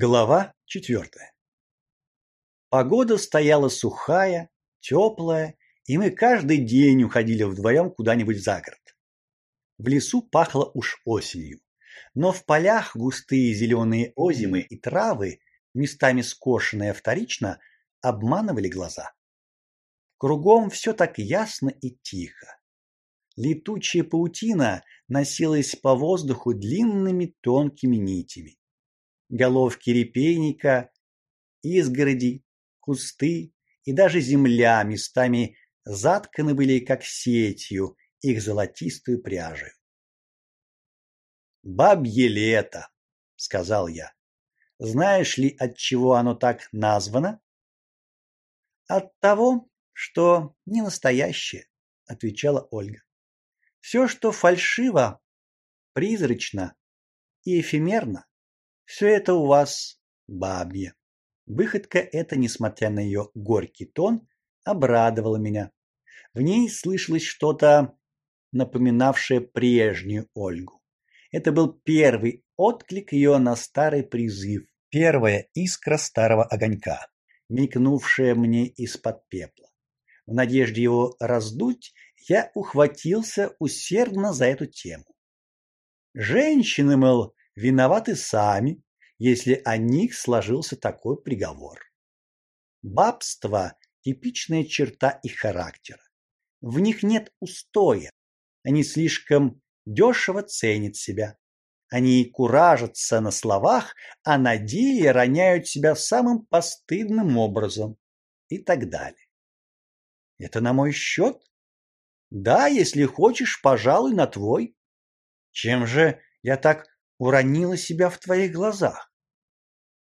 Глава четвертая. Погода стояла сухая, теплая, и мы каждый день уходили вдвоем куда-нибудь за город. В лесу пахло уж осенью, но в полях густые зеленые озимы и травы, местами скошенные вторично, обманывали глаза. Кругом все так ясно и тихо. Летучая паутина носилась по воздуху длинными тонкими нитями головки репейника, изгороди, кусты и даже земля местами затканы были как сетью их золотистую пряжей. Бабье лето, сказал я. Знаешь ли, от чего оно так названо? От того, что не настоящее, отвечала Ольга. Все, что фальшиво, призрачно и эфемерно, все это у вас бабье. Выходка эта, несмотря на ее горький тон, обрадовала меня. В ней слышалось что-то напоминавшее прежнюю Ольгу. Это был первый отклик ее на старый призыв, первая искра старого огонька, мелькнувшая мне из-под пепла. В надежде его раздуть, я ухватился усердно за эту тему. Женщины, мол, виноваты сами, если о них сложился такой приговор. Бабство типичная черта их характера. В них нет устоя. Они слишком дешево ценят себя. Они куражатся на словах, а на деле роняют себя самым постыдным образом и так далее. Это на мой счет? Да, если хочешь, пожалуй, на твой. Чем же я так уронила себя в твоих глазах.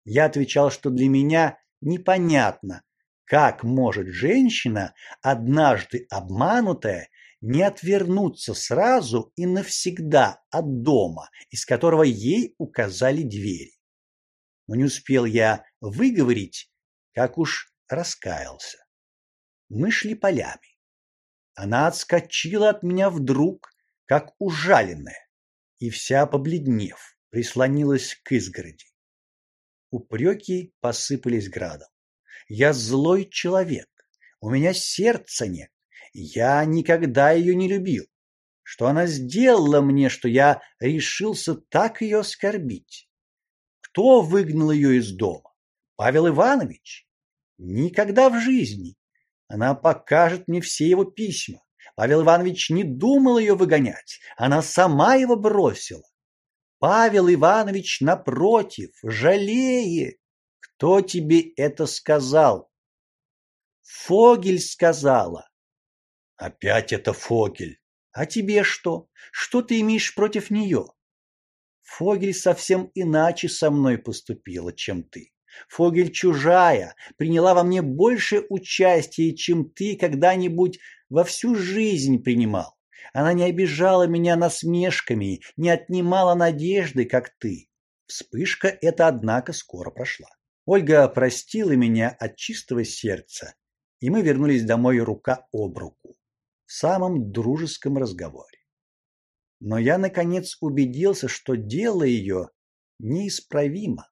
Я отвечал, что для меня непонятно, как может женщина, однажды обманутая, не отвернуться сразу и навсегда от дома, из которого ей указали двери. Но не успел я выговорить, как уж раскаялся. Мы шли полями. Она отскочила от меня вдруг, как ужаленная и вся побледнев, прислонилась к изгороди. Упреки посыпались градом. Я злой человек. У меня сердца нет. Я никогда ее не любил. Что она сделала мне, что я решился так ее оскорбить? Кто выгнал ее из дома? Павел Иванович? Никогда в жизни. Она покажет мне все его письма. Павел Иванович не думал ее выгонять, она сама его бросила. Павел Иванович напротив, жалеет. Кто тебе это сказал? Фогель сказала. Опять это Фогель. А тебе что? Что ты имеешь против нее? Фогель совсем иначе со мной поступила, чем ты. Фогель чужая, приняла во мне больше участия, чем ты когда-нибудь во всю жизнь принимал. Она не обижала меня насмешками, не отнимала надежды, как ты. Вспышка эта, однако, скоро прошла. Ольга простила меня от чистого сердца, и мы вернулись домой рука об руку в самом дружеском разговоре. Но я наконец убедился, что дело ее неисправимо.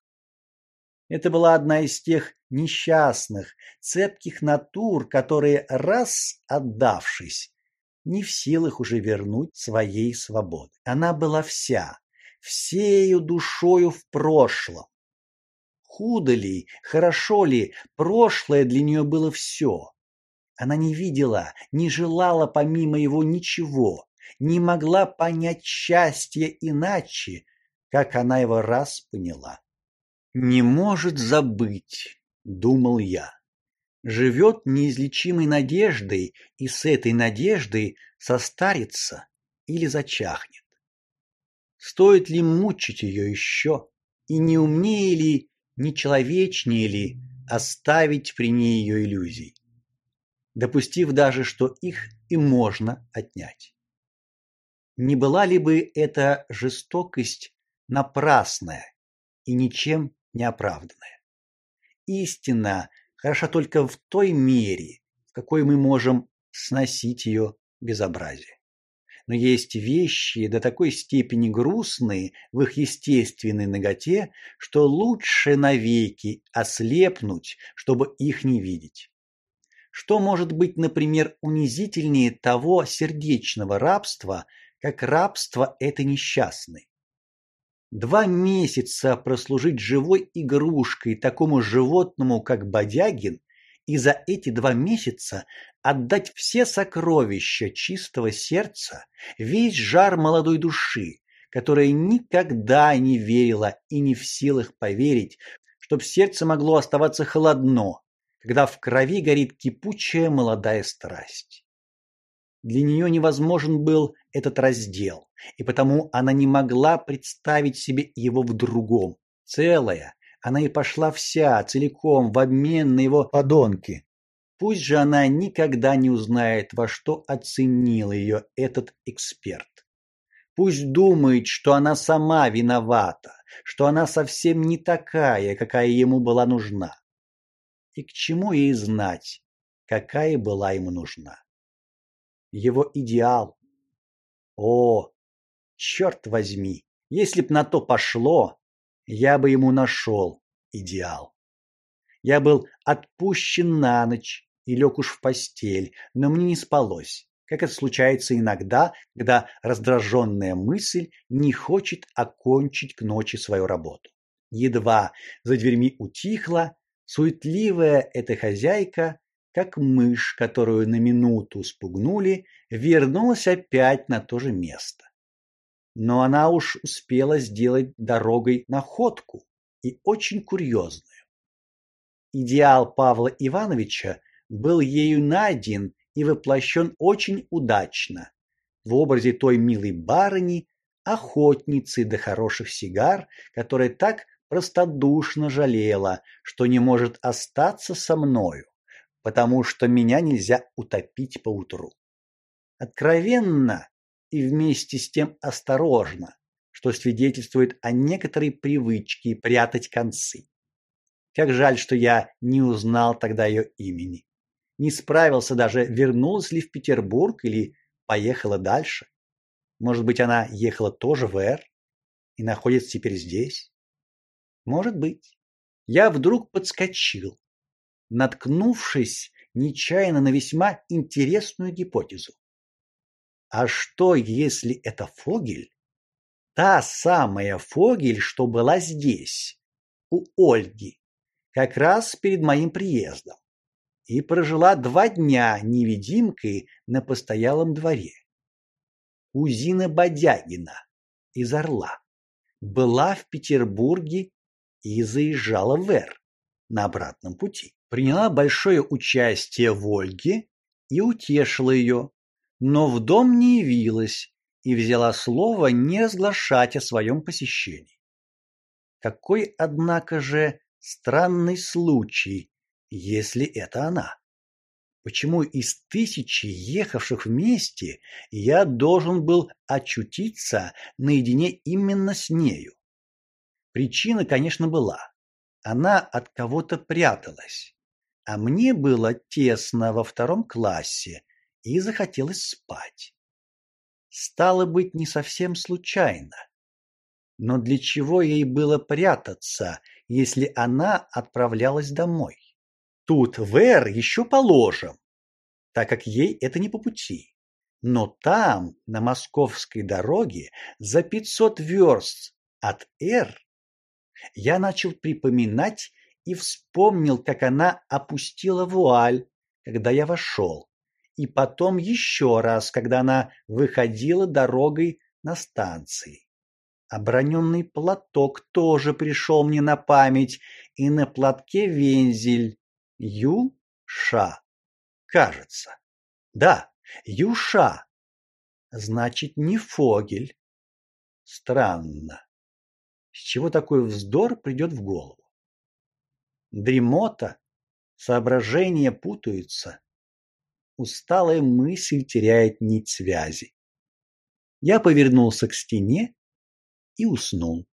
Это была одна из тех несчастных, цепких натур, которые раз отдавшись, не в силах уже вернуть своей свободы. Она была вся, всею душою в прошлом. Худо ли, хорошо ли, прошлое для нее было все. Она не видела, не желала помимо его ничего, не могла понять счастья иначе, как она его раз поняла не может забыть, думал я. Живет неизлечимой надеждой и с этой надеждой состарится или зачахнет. Стоит ли мучить ее еще, и не умнее ли, не человечнее ли оставить при ней ее иллюзий, допустив даже, что их и можно отнять? Не была ли бы эта жестокость напрасная и ничем неоправданное. Истина хороша только в той мере, в какой мы можем сносить ее безобразие. Но есть вещи до такой степени грустные в их естественной наготе, что лучше навеки ослепнуть, чтобы их не видеть. Что может быть, например, унизительнее того сердечного рабства, как рабство это несчастной? Два месяца прослужить живой игрушкой такому животному, как Бодягин, и за эти два месяца отдать все сокровища чистого сердца, весь жар молодой души, которая никогда не верила и не в силах поверить, чтоб сердце могло оставаться холодно, когда в крови горит кипучая молодая страсть. Для нее невозможен был этот раздел, и потому она не могла представить себе его в другом. Целая, она и пошла вся, целиком, в обмен на его подонки. Пусть же она никогда не узнает, во что оценил ее этот эксперт. Пусть думает, что она сама виновата, что она совсем не такая, какая ему была нужна. И к чему ей знать, какая была ему нужна? Его идеал. О, черт возьми, если б на то пошло, я бы ему нашел идеал. Я был отпущен на ночь и лег уж в постель, но мне не спалось, как это случается иногда, когда раздраженная мысль не хочет окончить к ночи свою работу. Едва за дверьми утихла, суетливая эта хозяйка, как мышь, которую на минуту спугнули, вернулась опять на то же место но она уж успела сделать дорогой находку и очень курьезную. Идеал Павла Ивановича был ею найден и воплощен очень удачно в образе той милой барыни, охотницы до хороших сигар, которая так простодушно жалела, что не может остаться со мною, потому что меня нельзя утопить поутру. Откровенно и вместе с тем осторожно, что свидетельствует о некоторой привычке прятать концы. Как жаль, что я не узнал тогда ее имени. Не справился даже, вернулась ли в Петербург или поехала дальше. Может быть, она ехала тоже в Р и находится теперь здесь? Может быть. Я вдруг подскочил, наткнувшись нечаянно на весьма интересную гипотезу. А что, если это Фогель? Та самая Фогель, что была здесь, у Ольги, как раз перед моим приездом, и прожила два дня невидимкой на постоялом дворе. Кузина Бодягина из Орла была в Петербурге и заезжала в Эр на обратном пути. Приняла большое участие в Ольге и утешила ее, но в дом не явилась и взяла слово не разглашать о своем посещении. Какой, однако же, странный случай, если это она. Почему из тысячи ехавших вместе я должен был очутиться наедине именно с нею? Причина, конечно, была. Она от кого-то пряталась, а мне было тесно во втором классе, и захотелось спать. Стало быть, не совсем случайно. Но для чего ей было прятаться, если она отправлялась домой? Тут в Эр еще положим, так как ей это не по пути. Но там, на московской дороге, за пятьсот верст от Р, я начал припоминать и вспомнил, как она опустила вуаль, когда я вошел и потом еще раз, когда она выходила дорогой на станции. Оброненный платок тоже пришел мне на память, и на платке вензель Ю-ша. Кажется. Да, Юша. Значит, не Фогель. Странно. С чего такой вздор придет в голову? Дремота, соображения путаются усталая мысль теряет нить связи. Я повернулся к стене и уснул.